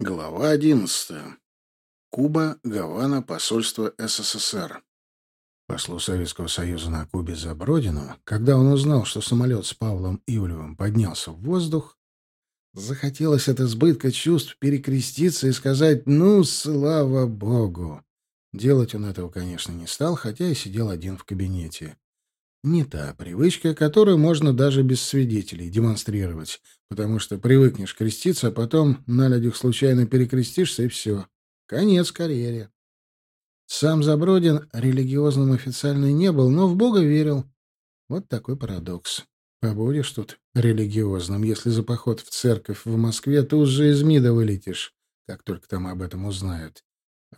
Глава одиннадцатая. Куба, Гавана, посольство СССР. Послу Советского Союза на Кубе Забродину, когда он узнал, что самолет с Павлом Ивлевым поднялся в воздух, захотелось от избытка чувств перекреститься и сказать «Ну, слава Богу!». Делать он этого, конечно, не стал, хотя и сидел один в кабинете. Не та привычка, которую можно даже без свидетелей демонстрировать, потому что привыкнешь креститься, а потом на людях случайно перекрестишься, и все. Конец карьере. Сам Забродин религиозным официально не был, но в Бога верил. Вот такой парадокс. Побудешь тут религиозным, если за поход в церковь в Москве тут же из МИДа вылетишь, как только там об этом узнают.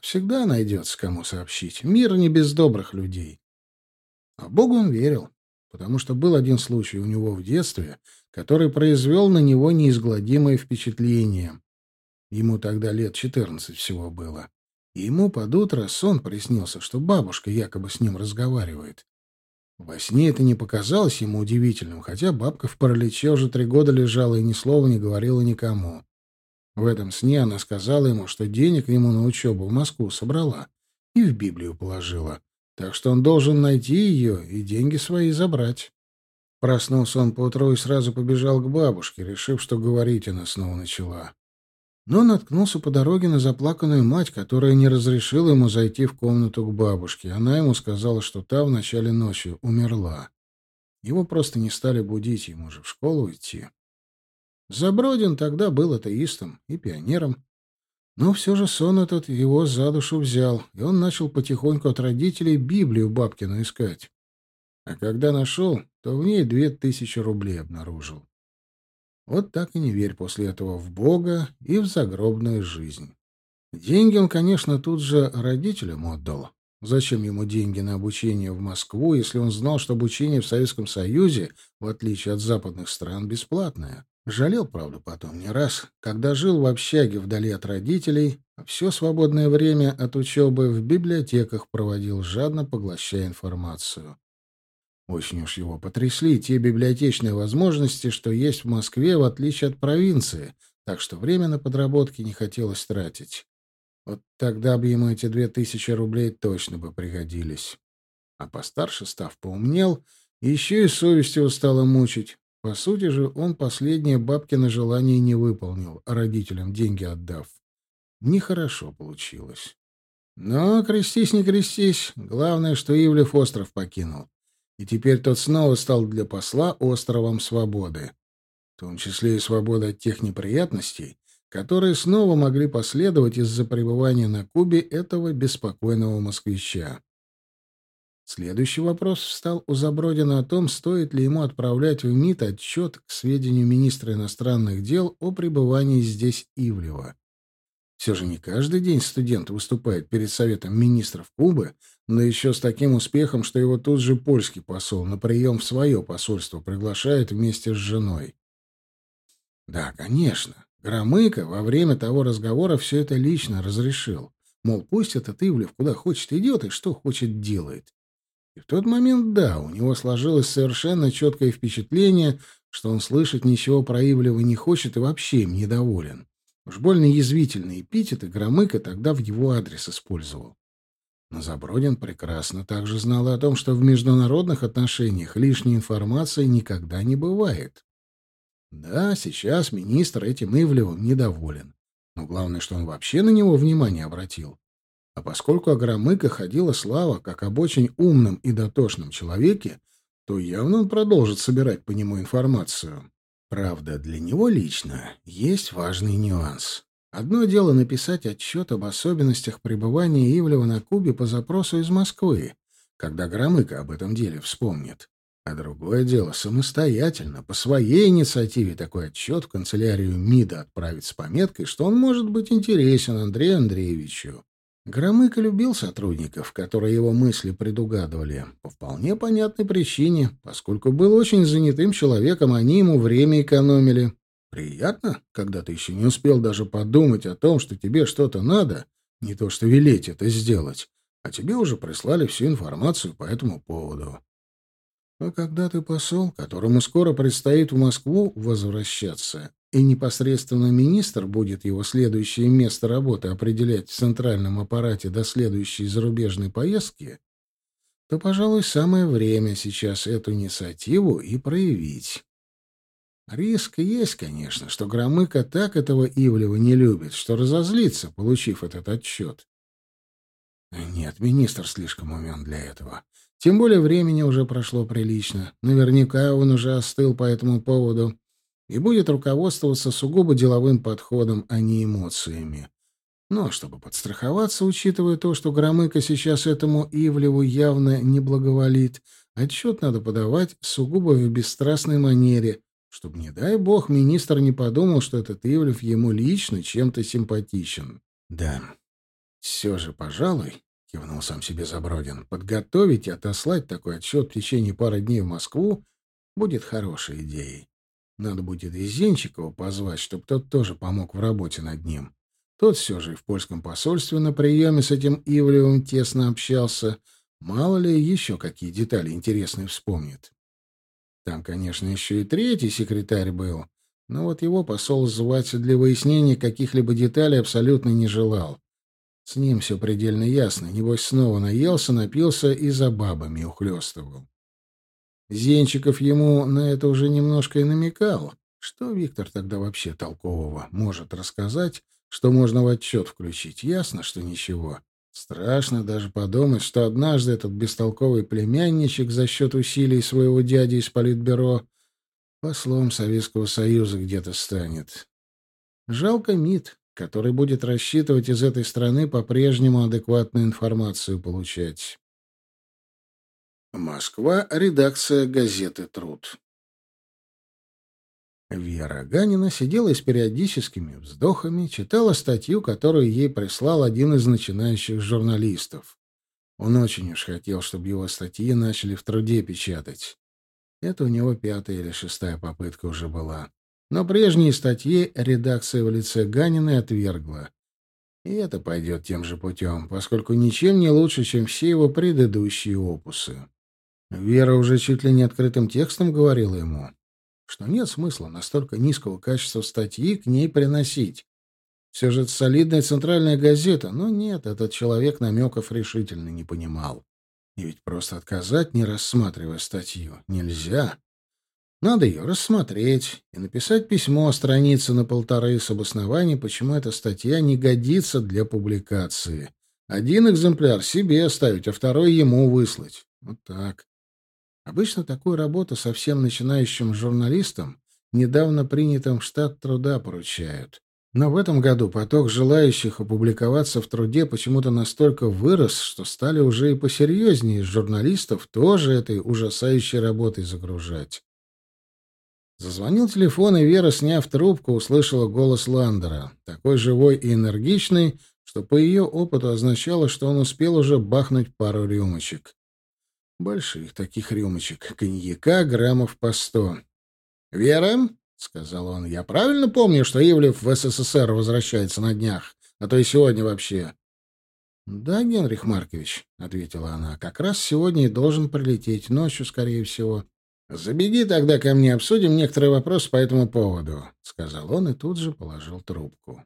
Всегда найдется, кому сообщить. Мир не без добрых людей. А Богу он верил, потому что был один случай у него в детстве, который произвел на него неизгладимое впечатление. Ему тогда лет четырнадцать всего было. И ему под утро сон приснился, что бабушка якобы с ним разговаривает. Во сне это не показалось ему удивительным, хотя бабка в параличе уже три года лежала и ни слова не говорила никому. В этом сне она сказала ему, что денег ему на учебу в Москву собрала и в Библию положила, так что он должен найти ее и деньги свои забрать. Проснулся он поутру и сразу побежал к бабушке, решив, что говорить она снова начала. Но наткнулся по дороге на заплаканную мать, которая не разрешила ему зайти в комнату к бабушке. Она ему сказала, что та в начале ночи умерла. Его просто не стали будить, ему же в школу идти. Забродин тогда был атеистом и пионером. Но все же сон этот его за душу взял, и он начал потихоньку от родителей Библию бабкину искать. А когда нашел, то в ней две тысячи рублей обнаружил. Вот так и не верь после этого в Бога и в загробную жизнь. Деньги он, конечно, тут же родителям отдал. Зачем ему деньги на обучение в Москву, если он знал, что обучение в Советском Союзе, в отличие от западных стран, бесплатное? Жалел, правда, потом не раз, когда жил в общаге вдали от родителей, а все свободное время от учебы в библиотеках проводил, жадно поглощая информацию. Очень уж его потрясли те библиотечные возможности, что есть в Москве, в отличие от провинции, так что время на подработки не хотелось тратить. Вот тогда бы ему эти две тысячи рублей точно бы пригодились. А постарше, став поумнел, еще и совесть его стала мучить. По сути же, он последнее бабкино желание не выполнил, родителям деньги отдав. Нехорошо получилось. Но крестись не крестись, главное, что Ивлев остров покинул. И теперь тот снова стал для посла островом свободы. В том числе и свобода от тех неприятностей, которые снова могли последовать из-за пребывания на Кубе этого беспокойного москвича. Следующий вопрос встал у Забродина о том, стоит ли ему отправлять в МИД отчет к сведению министра иностранных дел о пребывании здесь Ивлева. Все же не каждый день студент выступает перед Советом министров Кубы, но еще с таким успехом, что его тут же польский посол на прием в свое посольство приглашает вместе с женой. Да, конечно, Громыко во время того разговора все это лично разрешил. Мол, пусть этот Ивлев куда хочет идет и что хочет делает. И в тот момент, да, у него сложилось совершенно четкое впечатление, что он слышать ничего про Ивлева не хочет и вообще им недоволен. Уж больно язвительные эпитеты Громыко тогда в его адрес использовал. Но Забродин прекрасно также знал о том, что в международных отношениях лишней информации никогда не бывает. Да, сейчас министр этим Ивлевым недоволен. Но главное, что он вообще на него внимание обратил. А поскольку о Громыко ходила слава как об очень умном и дотошном человеке, то явно он продолжит собирать по нему информацию. Правда, для него лично есть важный нюанс. Одно дело написать отчет об особенностях пребывания Ивлева на Кубе по запросу из Москвы, когда Громыко об этом деле вспомнит. А другое дело самостоятельно, по своей инициативе такой отчет в канцелярию МИДа отправить с пометкой, что он может быть интересен Андрею Андреевичу. Громыко любил сотрудников, которые его мысли предугадывали, по вполне понятной причине, поскольку был очень занятым человеком, они ему время экономили. Приятно, когда ты еще не успел даже подумать о том, что тебе что-то надо, не то что велеть это сделать, а тебе уже прислали всю информацию по этому поводу. А когда ты посол, которому скоро предстоит в Москву возвращаться, и непосредственно министр будет его следующее место работы определять в центральном аппарате до следующей зарубежной поездки, то, пожалуй, самое время сейчас эту инициативу и проявить. Риск есть, конечно, что Громыко так этого Ивлева не любит, что разозлится, получив этот отчет. Нет, министр слишком умен для этого. Тем более времени уже прошло прилично. Наверняка он уже остыл по этому поводу и будет руководствоваться сугубо деловым подходом, а не эмоциями. Но чтобы подстраховаться, учитывая то, что Громыко сейчас этому Ивлеву явно не благоволит, отчет надо подавать сугубо в бесстрастной манере, чтобы, не дай бог, министр не подумал, что этот Ивлев ему лично чем-то симпатичен. Да, все же, пожалуй, — кивнул сам себе Забродин, — подготовить и отослать такой отчет в течение пары дней в Москву будет хорошей идеей. Надо будет и Зенчикова позвать, чтобы тот тоже помог в работе над ним. Тот все же и в польском посольстве на приеме с этим Ивлевым тесно общался. Мало ли еще какие детали интересные вспомнит. Там, конечно, еще и третий секретарь был, но вот его посол звать для выяснения каких-либо деталей абсолютно не желал. С ним все предельно ясно. Небось, снова наелся, напился и за бабами ухлёстывал. Зенчиков ему на это уже немножко и намекал. Что Виктор тогда вообще толкового может рассказать, что можно в отчет включить? Ясно, что ничего. Страшно даже подумать, что однажды этот бестолковый племянничек за счет усилий своего дяди из политбюро послом Советского Союза где-то станет. Жалко МИД, который будет рассчитывать из этой страны по-прежнему адекватную информацию получать. Москва. Редакция газеты «Труд». Вера Ганина сидела с периодическими вздохами, читала статью, которую ей прислал один из начинающих журналистов. Он очень уж хотел, чтобы его статьи начали в труде печатать. Это у него пятая или шестая попытка уже была. Но прежние статьи редакция в лице Ганиной отвергла. И это пойдет тем же путем, поскольку ничем не лучше, чем все его предыдущие опусы. Вера уже чуть ли не открытым текстом говорила ему, что нет смысла настолько низкого качества статьи к ней приносить. Все же это солидная центральная газета, но нет, этот человек намеков решительно не понимал. И ведь просто отказать, не рассматривая статью, нельзя. Надо ее рассмотреть и написать письмо страницы на полторы с обоснованием, почему эта статья не годится для публикации. Один экземпляр себе оставить, а второй ему выслать. Вот так. Обычно такую работу совсем начинающим журналистам, недавно принятым в штат труда, поручают. Но в этом году поток желающих опубликоваться в труде почему-то настолько вырос, что стали уже и посерьезнее журналистов тоже этой ужасающей работой загружать. Зазвонил телефон, и Вера, сняв трубку, услышала голос Ландера, такой живой и энергичный, что по ее опыту означало, что он успел уже бахнуть пару рюмочек. Больших таких рюмочек коньяка граммов по сто. «Вера?» — сказал он. «Я правильно помню, что Ивлев в СССР возвращается на днях, а то и сегодня вообще?» «Да, Генрих Маркович», — ответила она, — «как раз сегодня и должен прилететь, ночью, скорее всего». «Забеги тогда ко мне, обсудим некоторые вопросы по этому поводу», — сказал он и тут же положил трубку.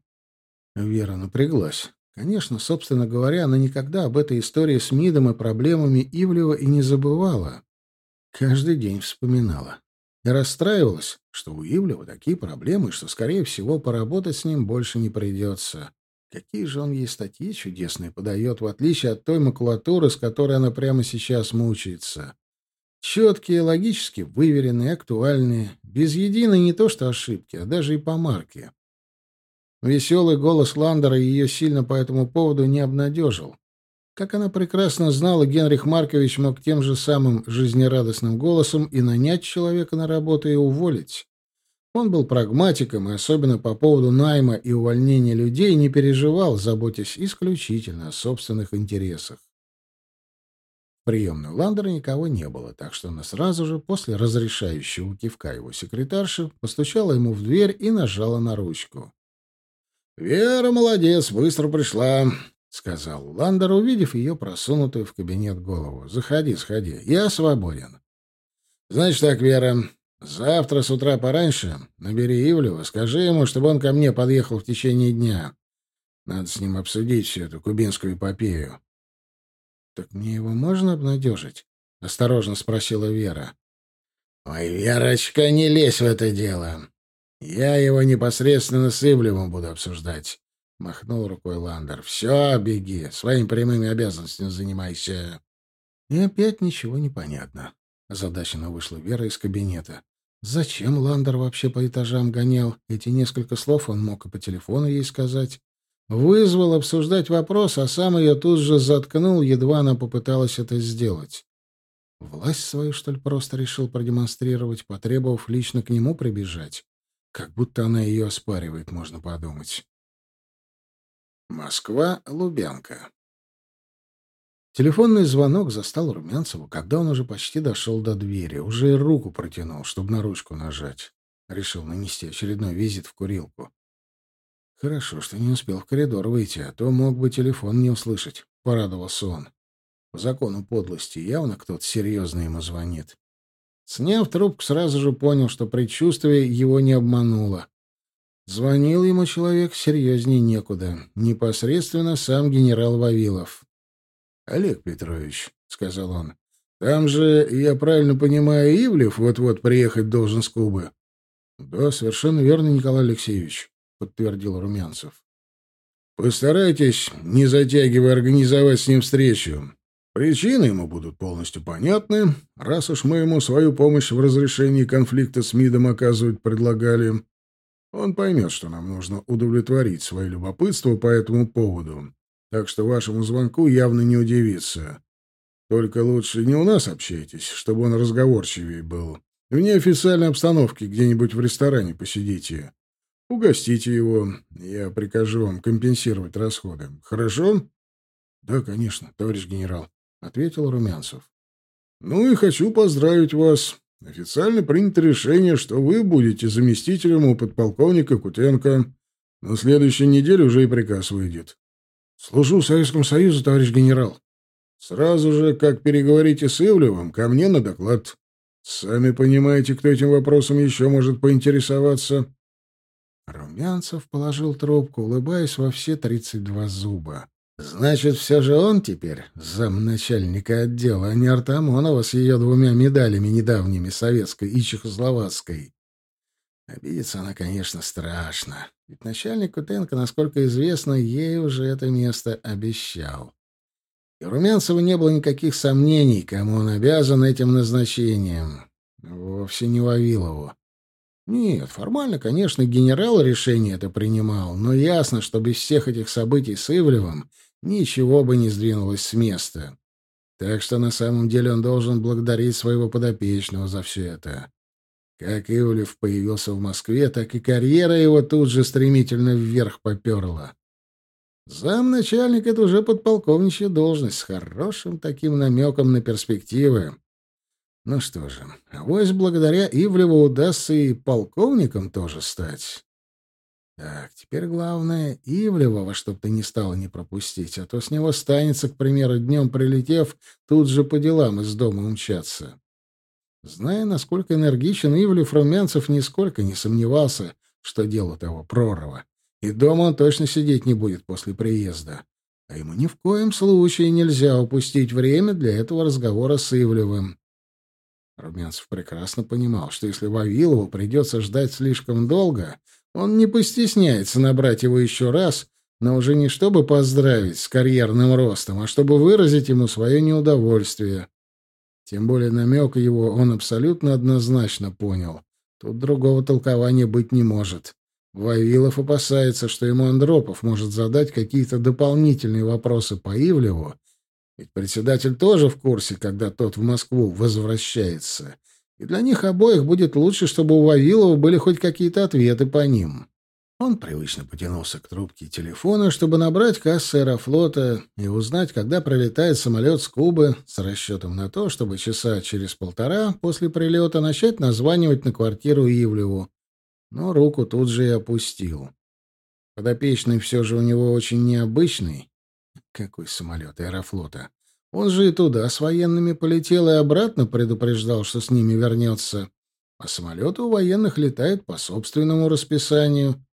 Вера напряглась. Конечно, собственно говоря, она никогда об этой истории с МИДом и проблемами Ивлева и не забывала. Каждый день вспоминала. И расстраивалась, что у Ивлева такие проблемы, что, скорее всего, поработать с ним больше не придется. Какие же он ей статьи чудесные подает, в отличие от той макулатуры, с которой она прямо сейчас мучается. Четкие, логически выверенные, актуальные, без единой не то что ошибки, а даже и помарки. Веселый голос Ландера ее сильно по этому поводу не обнадежил. Как она прекрасно знала, Генрих Маркович мог тем же самым жизнерадостным голосом и нанять человека на работу и уволить. Он был прагматиком и особенно по поводу найма и увольнения людей не переживал, заботясь исключительно о собственных интересах. В приемной Ландера никого не было, так что она сразу же, после разрешающего кивка его секретарши, постучала ему в дверь и нажала на ручку. «Вера молодец, быстро пришла», — сказал Ландер, увидев ее просунутую в кабинет голову. «Заходи, сходи. Я свободен». «Значит так, Вера, Завтра с утра пораньше набери Ивлева, скажи ему, чтобы он ко мне подъехал в течение дня. Надо с ним обсудить всю эту кубинскую эпопею. — Так мне его можно обнадежить? — осторожно спросила Вера. — Ой, Верочка, не лезь в это дело. Я его непосредственно с Ивлевым буду обсуждать. — махнул рукой Ландер. — Все, беги, своими прямыми обязанностями занимайся. И опять ничего не понятно. Озадаченно вышла Вера из кабинета. Зачем Ландер вообще по этажам гонял? Эти несколько слов он мог и по телефону ей сказать. Вызвал обсуждать вопрос, а сам ее тут же заткнул, едва она попыталась это сделать. Власть свою, что ли, просто решил продемонстрировать, потребовав лично к нему прибежать? Как будто она ее оспаривает, можно подумать. Москва, Лубянка. Телефонный звонок застал Румянцева, когда он уже почти дошел до двери, уже и руку протянул, чтобы на ручку нажать. Решил нанести очередной визит в курилку. Хорошо, что не успел в коридор выйти, а то мог бы телефон не услышать, — порадовался он. По закону подлости явно кто-то серьезно ему звонит. Сняв трубку, сразу же понял, что предчувствие его не обмануло. Звонил ему человек серьезнее некуда, непосредственно сам генерал Вавилов. Олег Петрович, — сказал он, — там же, я правильно понимаю, Ивлев вот-вот приехать должен с Кубы. — Да, совершенно верно, Николай Алексеевич, — подтвердил Румянцев. — Постарайтесь, не затягивая, организовать с ним встречу. Причины ему будут полностью понятны, раз уж мы ему свою помощь в разрешении конфликта с МИДом оказывать предлагали. Он поймет, что нам нужно удовлетворить свое любопытство по этому поводу так что вашему звонку явно не удивится. Только лучше не у нас общайтесь, чтобы он разговорчивее был. В неофициальной обстановке где-нибудь в ресторане посидите. Угостите его, я прикажу вам компенсировать расходы. Хорошо? — Да, конечно, товарищ генерал, — ответил Румянцев. — Ну и хочу поздравить вас. Официально принято решение, что вы будете заместителем у подполковника Кутенко. На следующей неделе уже и приказ выйдет. Служу Советскому Союзу, товарищ генерал. Сразу же, как переговорите с Ивлевым, ко мне на доклад. Сами понимаете, кто этим вопросом еще может поинтересоваться. Румянцев положил трубку, улыбаясь во все тридцать два зуба. Значит, все же он теперь замначальника отдела, а не Артамонова с ее двумя медалями недавними, советской и чехословацкой. Обидеться она, конечно, страшно. Ведь начальник Кутенко, насколько известно, ей уже это место обещал. И у Румянцева не было никаких сомнений, кому он обязан этим назначением. Вовсе не Вавилову. Нет, формально, конечно, генерал решение это принимал, но ясно, что без всех этих событий с Ивлевым ничего бы не сдвинулось с места. Так что на самом деле он должен благодарить своего подопечного за все это. Как Ивлев появился в Москве, так и карьера его тут же стремительно вверх поперла. Замначальник — это уже подполковничья должность с хорошим таким намеком на перспективы. Ну что же, авось благодаря Ивлеву удастся и полковником тоже стать. Так, теперь главное — Ивлева во что бы то ни стало не пропустить, а то с него станется, к примеру, днем прилетев, тут же по делам из дома умчаться. Зная, насколько энергичен Ивлев, Румянцев нисколько не сомневался, что дело того пророва. И дома он точно сидеть не будет после приезда. А ему ни в коем случае нельзя упустить время для этого разговора с Ивлевым. Румянцев прекрасно понимал, что если Вавилову придется ждать слишком долго, он не постесняется набрать его еще раз, но уже не чтобы поздравить с карьерным ростом, а чтобы выразить ему свое неудовольствие. Тем более намек его он абсолютно однозначно понял. Тут другого толкования быть не может. Вавилов опасается, что ему Андропов может задать какие-то дополнительные вопросы по Ивлеву, ведь председатель тоже в курсе, когда тот в Москву возвращается. И для них обоих будет лучше, чтобы у Вавилова были хоть какие-то ответы по ним. Он привычно потянулся к трубке телефона, чтобы набрать кассы аэрофлота и узнать, когда прилетает самолет с Кубы, с расчетом на то, чтобы часа через полтора после прилета начать названивать на квартиру Ивлеву. Но руку тут же и опустил. Подопечный все же у него очень необычный. Какой самолет аэрофлота? Он же и туда с военными полетел и обратно предупреждал, что с ними вернется. а самолеты у военных летают по собственному расписанию.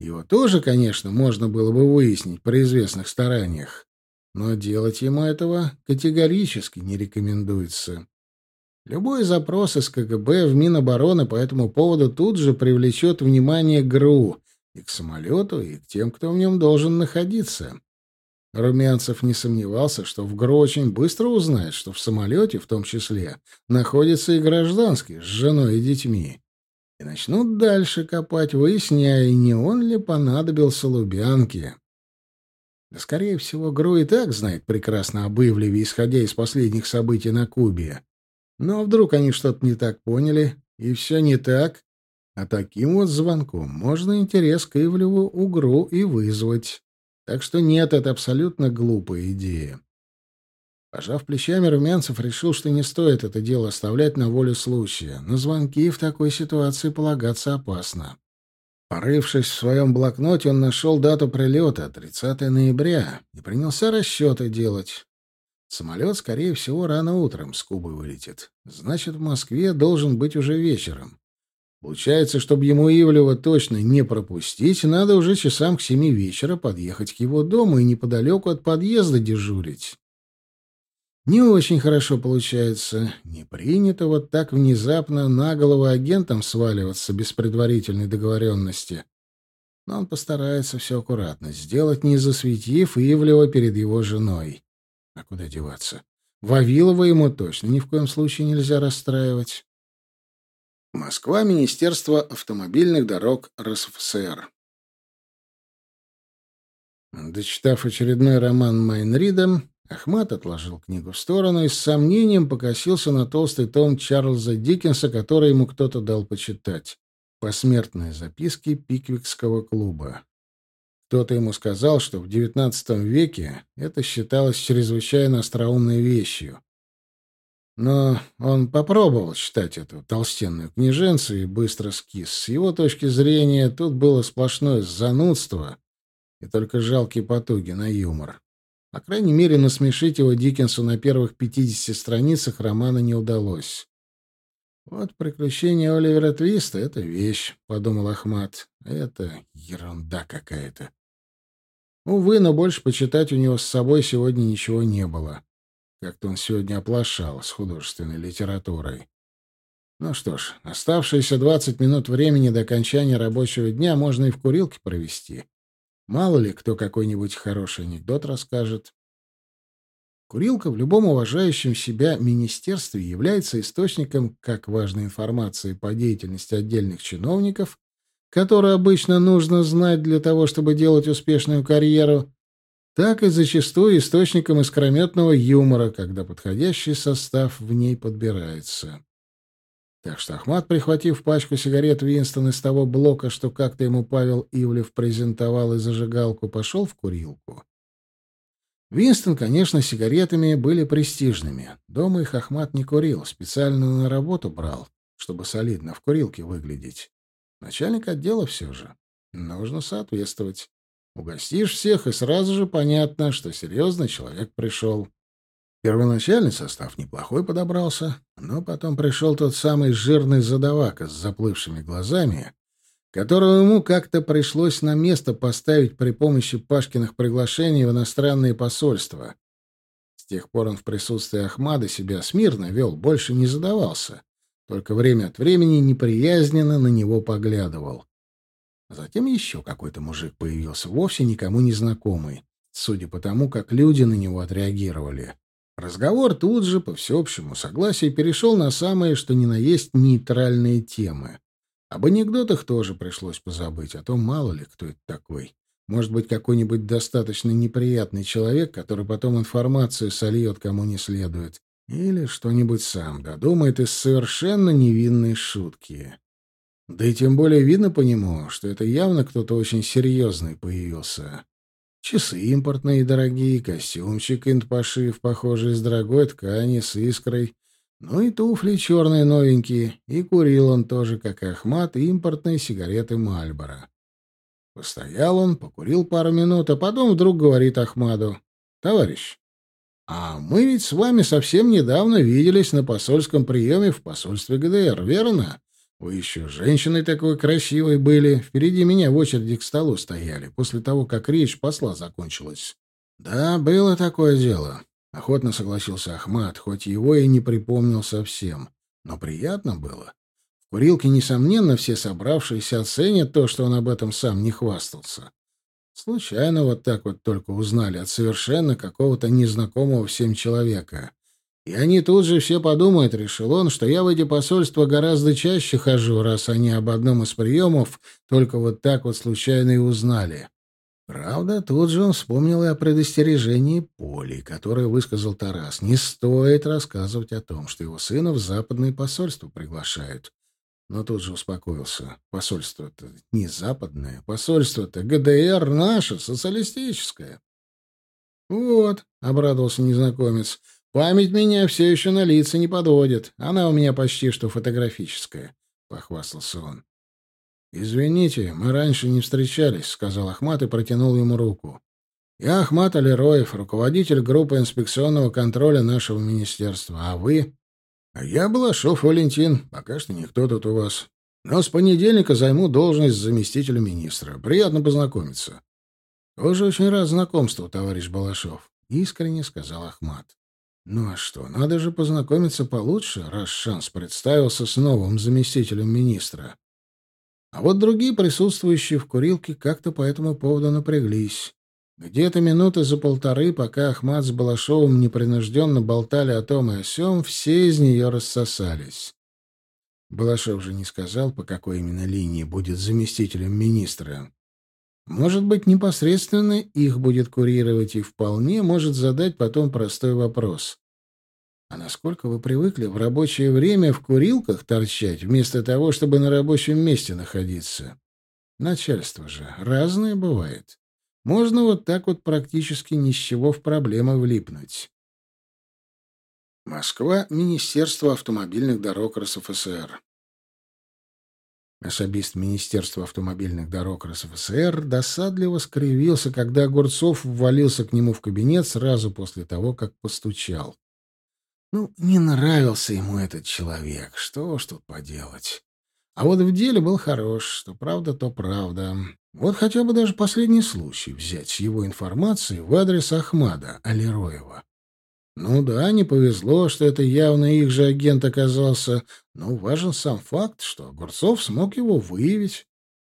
Его тоже, конечно, можно было бы выяснить при известных стараниях, но делать ему этого категорически не рекомендуется. Любой запрос из КГБ в Минобороны по этому поводу тут же привлечет внимание ГРУ и к самолету, и к тем, кто в нем должен находиться. Румянцев не сомневался, что ГРУ очень быстро узнает, что в самолете, в том числе, находится и гражданский с женой и детьми. И начнут дальше копать, выясняя, не он ли понадобился Лубянке. Да, скорее всего, ГРУ и так знает прекрасно об Ивлеве, исходя из последних событий на Кубе. Но вдруг они что-то не так поняли, и все не так, а таким вот звонком можно интерес к Ивлеву у ГРУ и вызвать. Так что нет, это абсолютно глупая идея. Пожав плечами, Румянцев решил, что не стоит это дело оставлять на волю случая. На звонки в такой ситуации полагаться опасно. Порывшись в своем блокноте, он нашел дату прилета — 30 ноября, и принялся расчеты делать. Самолет, скорее всего, рано утром с Кубы вылетит. Значит, в Москве должен быть уже вечером. Получается, чтобы ему Ивлева точно не пропустить, надо уже часам к семи вечера подъехать к его дому и неподалеку от подъезда дежурить. Не очень хорошо получается. Не принято вот так внезапно на голову агентам сваливаться без предварительной договоренности. Но он постарается все аккуратно сделать, не засветив Ивлева перед его женой. А куда деваться? Вавилова ему точно ни в коем случае нельзя расстраивать. Москва, Министерство автомобильных дорог РСФСР. Дочитав очередной роман Майнрида, Ахмат отложил книгу в сторону и с сомнением покосился на толстый том Чарльза Диккенса, который ему кто-то дал почитать. Посмертные записки Пиквикского клуба. Кто-то ему сказал, что в XIX веке это считалось чрезвычайно остроумной вещью. Но он попробовал читать эту толстенную книженцу и быстро скис. С его точки зрения тут было сплошное занудство и только жалкие потуги на юмор. По крайней мере, насмешить его Диккенсу на первых 50 страницах романа не удалось. «Вот приключения Оливера Твиста — это вещь», — подумал Ахмат. «Это ерунда какая-то». Увы, но больше почитать у него с собой сегодня ничего не было. Как-то он сегодня оплошал с художественной литературой. Ну что ж, оставшиеся 20 минут времени до окончания рабочего дня можно и в курилке провести. Мало ли, кто какой-нибудь хороший анекдот расскажет. Курилка в любом уважающем себя министерстве является источником как важной информации по деятельности отдельных чиновников, которую обычно нужно знать для того, чтобы делать успешную карьеру, так и зачастую источником искрометного юмора, когда подходящий состав в ней подбирается. Так что Ахмат, прихватив пачку сигарет Винстон из того блока, что как-то ему Павел Ивлев презентовал и зажигалку, пошел в курилку. Винстон, конечно, сигаретами были престижными. Дома их Ахмат не курил, специально на работу брал, чтобы солидно в курилке выглядеть. Начальник отдела все же. Нужно соответствовать. Угостишь всех, и сразу же понятно, что серьезный человек пришел. Первоначальный состав неплохой подобрался, но потом пришел тот самый жирный задавака с заплывшими глазами, которого ему как-то пришлось на место поставить при помощи Пашкиных приглашений в иностранные посольства. С тех пор он в присутствии Ахмада себя смирно вел, больше не задавался, только время от времени неприязненно на него поглядывал. Затем еще какой-то мужик появился, вовсе никому не знакомый, судя по тому, как люди на него отреагировали. Разговор тут же, по всеобщему согласию, перешел на самые, что ни на есть, нейтральные темы. Об анекдотах тоже пришлось позабыть, а то мало ли кто это такой. Может быть, какой-нибудь достаточно неприятный человек, который потом информацию сольет кому не следует. Или что-нибудь сам додумает из совершенно невинной шутки. Да и тем более видно по нему, что это явно кто-то очень серьезный появился. Часы импортные дорогие, костюмчик интпошив, похожий из дорогой ткани, с искрой. Ну и туфли черные новенькие. И курил он тоже, как и Ахмат, импортные сигареты Мальборо. Постоял он, покурил пару минут, а потом вдруг говорит Ахмаду. «Товарищ, а мы ведь с вами совсем недавно виделись на посольском приеме в посольстве ГДР, верно? Вы еще женщиной такой красивой были. Впереди меня в очереди к столу стояли, после того, как речь посла закончилась. Да, было такое дело. Охотно согласился Ахмат, хоть его и не припомнил совсем. Но приятно было. В курилке, несомненно, все собравшиеся оценят то, что он об этом сам не хвастался. Случайно вот так вот только узнали от совершенно какого-то незнакомого всем человека. И они тут же все подумают, решил он, что я в эти посольства гораздо чаще хожу, раз они об одном из приемов только вот так вот случайно и узнали. Правда, тут же он вспомнил и о предостережении Поли, которое высказал Тарас. Не стоит рассказывать о том, что его сына в западное посольство приглашают. Но тут же успокоился. Посольство-то не западное. Посольство-то ГДР наше, социалистическое. «Вот», — обрадовался незнакомец, — «память меня все еще на лица не подводит. Она у меня почти что фотографическая», — похвастался он. «Извините, мы раньше не встречались», — сказал Ахмат и протянул ему руку. «Я Ахмат Алироев, руководитель группы инспекционного контроля нашего министерства. А вы?» «А я Балашов Валентин. Пока что никто тут у вас. Но с понедельника займу должность заместителя министра. Приятно познакомиться». «Тоже очень рад знакомству, товарищ Балашов», — искренне сказал Ахмат. «Ну а что, надо же познакомиться получше, раз шанс представился с новым заместителем министра». А вот другие присутствующие в курилке как-то по этому поводу напряглись. Где-то минуты за полторы, пока Ахмат с Балашовым непринужденно болтали о том и о сём, все из нее рассосались. Балашов же не сказал, по какой именно линии будет заместителем министра. Может быть, непосредственно их будет курировать и вполне может задать потом простой вопрос. А насколько вы привыкли в рабочее время в курилках торчать, вместо того, чтобы на рабочем месте находиться? Начальство же разное бывает. Можно вот так вот практически ни с чего в проблемы влипнуть. Москва, Министерство автомобильных дорог РСФСР. Особист Министерства автомобильных дорог РСФСР досадливо скривился, когда Огурцов ввалился к нему в кабинет сразу после того, как постучал. Ну, не нравился ему этот человек. Что ж тут поделать? А вот в деле был хорош. Что правда, то правда. Вот хотя бы даже последний случай взять с его информацией в адрес Ахмада Алироева. Ну да, не повезло, что это явно их же агент оказался, но важен сам факт, что Огурцов смог его выявить.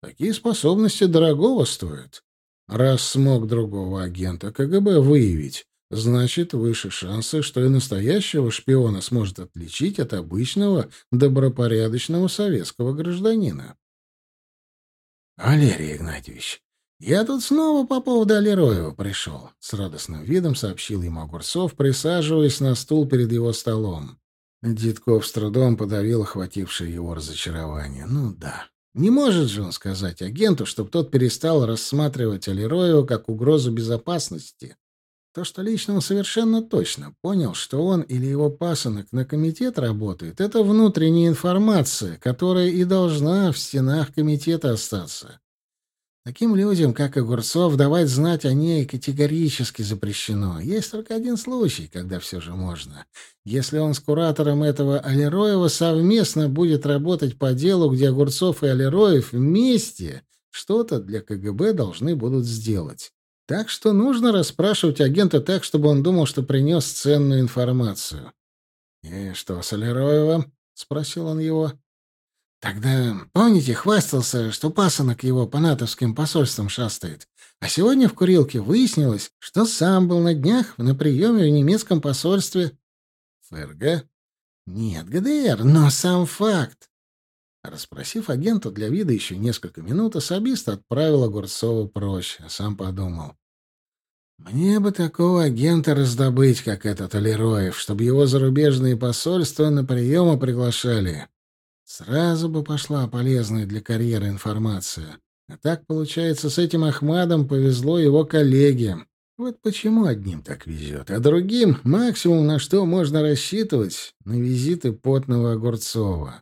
Такие способности дорогого стоят. Раз смог другого агента КГБ выявить, Значит, выше шансы, что и настоящего шпиона сможет отличить от обычного добропорядочного советского гражданина. «Валерий Игнатьевич, я тут снова по поводу Алироева пришел», — с радостным видом сообщил ему Огурцов, присаживаясь на стул перед его столом. Дедков с трудом подавил охватившее его разочарование. «Ну да». Не может же он сказать агенту, чтобы тот перестал рассматривать Алироева как угрозу безопасности. То, что лично он совершенно точно понял, что он или его пасынок на комитет работает, это внутренняя информация, которая и должна в стенах комитета остаться. Таким людям, как Огурцов, давать знать о ней категорически запрещено. Есть только один случай, когда все же можно. Если он с куратором этого Алероева совместно будет работать по делу, где Огурцов и Алероев вместе что-то для КГБ должны будут сделать. Так что нужно расспрашивать агента так, чтобы он думал, что принес ценную информацию. «И что, Соляроева?» — спросил он его. «Тогда, помните, хвастался, что пасынок его по натовским посольствам шастает. А сегодня в курилке выяснилось, что сам был на днях на приеме в немецком посольстве». «ФРГ?» «Нет, ГДР, но сам факт. Расспросив агента для вида еще несколько минут, особист отправил Огурцова прочь, а сам подумал. «Мне бы такого агента раздобыть, как этот Алироев, чтобы его зарубежные посольства на приемы приглашали. Сразу бы пошла полезная для карьеры информация. А так, получается, с этим Ахмадом повезло его коллеге. Вот почему одним так везет, а другим максимум, на что можно рассчитывать, на визиты потного Огурцова.